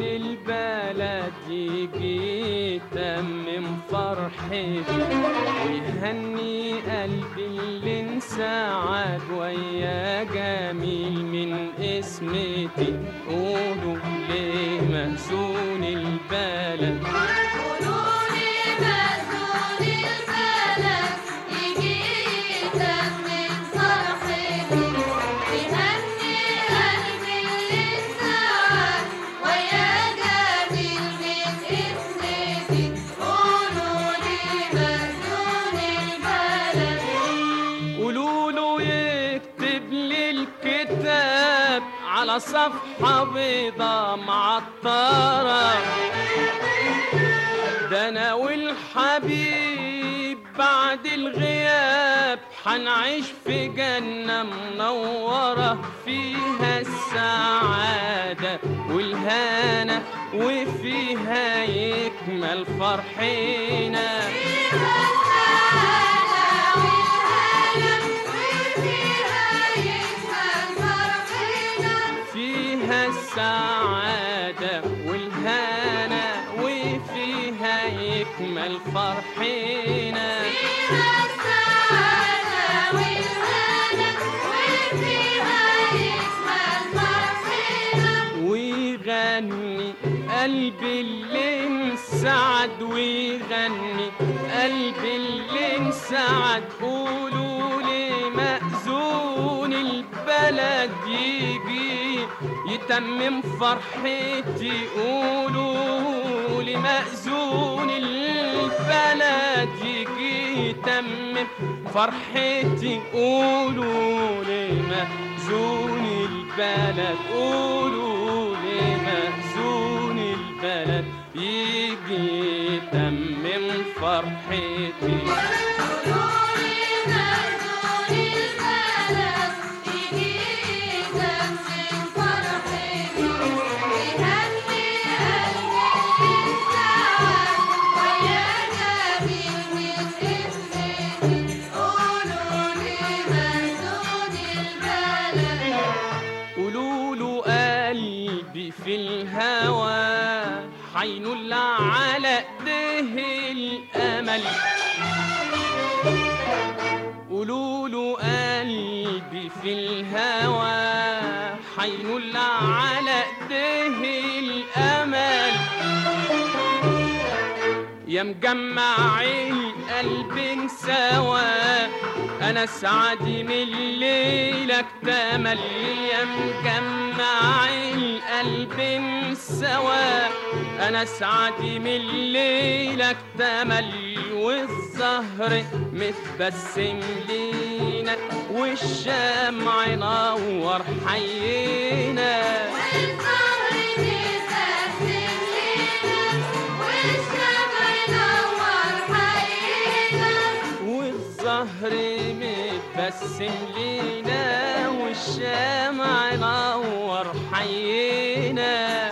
ابن البلد يجي يتمم فرحتي ويهني قلبي اللي انسعد ويا جميل من اسمتي. قولوا ليه مهزوم على صفحة بيضة معطرة. ده أنا والحبيب بعد الغياب حنعيش في جنة منورة. فيها السعادة والهنا وفيها يكمل فرحنا يكمل فرحنا ويغني قلبي اللي انسعد ويغني قلبي اللي انسعد قولوا لي البلد يجي يتمم فرحتي. قولوا يتمم فرحتي قولوا لي مأذون البلد قولوا لي مأذون البلد يجي يتمم فرحتي قلبي في الهوى حينول على ايديه الأمل. قولوا له قلبي في الهوى حينول على ايديه الأمل. يا مجمع القلب سوا أنا سعدي من ليلك تمل يا مجمع القلب سوا أنا سعدي من ليلك تمل والزهر متبسم لينا والشمع نور حينا متبسم لينا والشمع نور حينا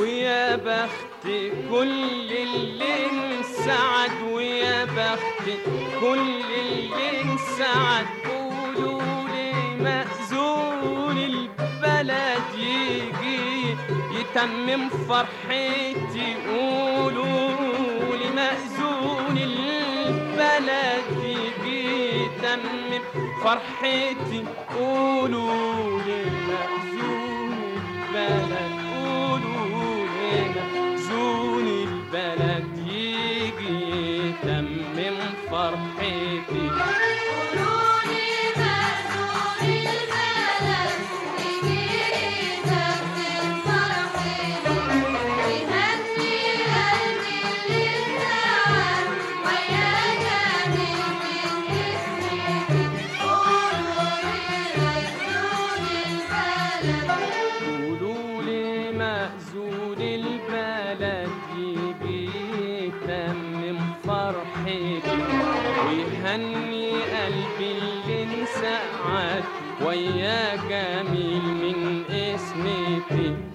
ويا بخت كل اللي انسعد ويا بخت كل اللي انسعد. يتمم فرحتي قولوا لي مأذون البلد يجي يتمم فرحتي قولوا لي مأذون البلد قولوا لي مأذون البلد يجي يتمم فرحتي قولوا ويهني قلبي اللي انسعد ويا جميل من اسمتي